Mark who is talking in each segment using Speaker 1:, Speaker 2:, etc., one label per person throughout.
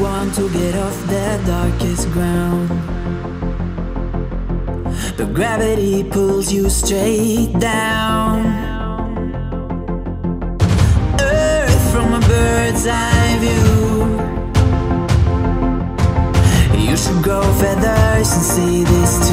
Speaker 1: want to get off the darkest ground. But gravity pulls you straight down. Earth from a bird's eye view. You should grow feathers and see this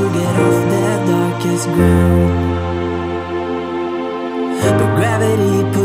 Speaker 1: to get off the darkest ground. But gravity